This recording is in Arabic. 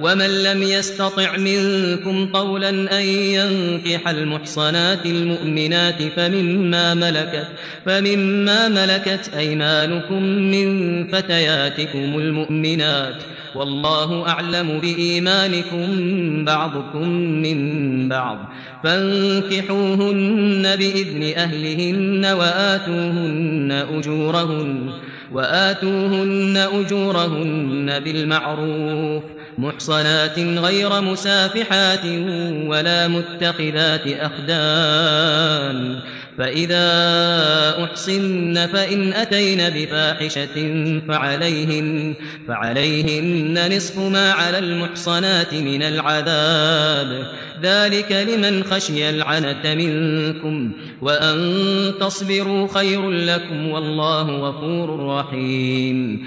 ومن لم يستطع منكم طولا أن ينكح المحصنات المؤمنات فمما ملكت, فمما ملكت أيمانكم من فتياتكم المؤمنات والله أعلم بإيمانكم بعضكم من بعض فانكحوهن بإذن أهلهن وآتوهن أجورهن وآتوهن أجورهن بالمعروف محصنات غير مسافحات ولا متخذات أخدان فإذا أحصن فإن أتين بفاحشة فعليهن, فعليهن نصف ما على المحصنات من العذاب. ذلك لمن خشي العنة منكم وأن تصبروا خير لكم والله غفور رحيم.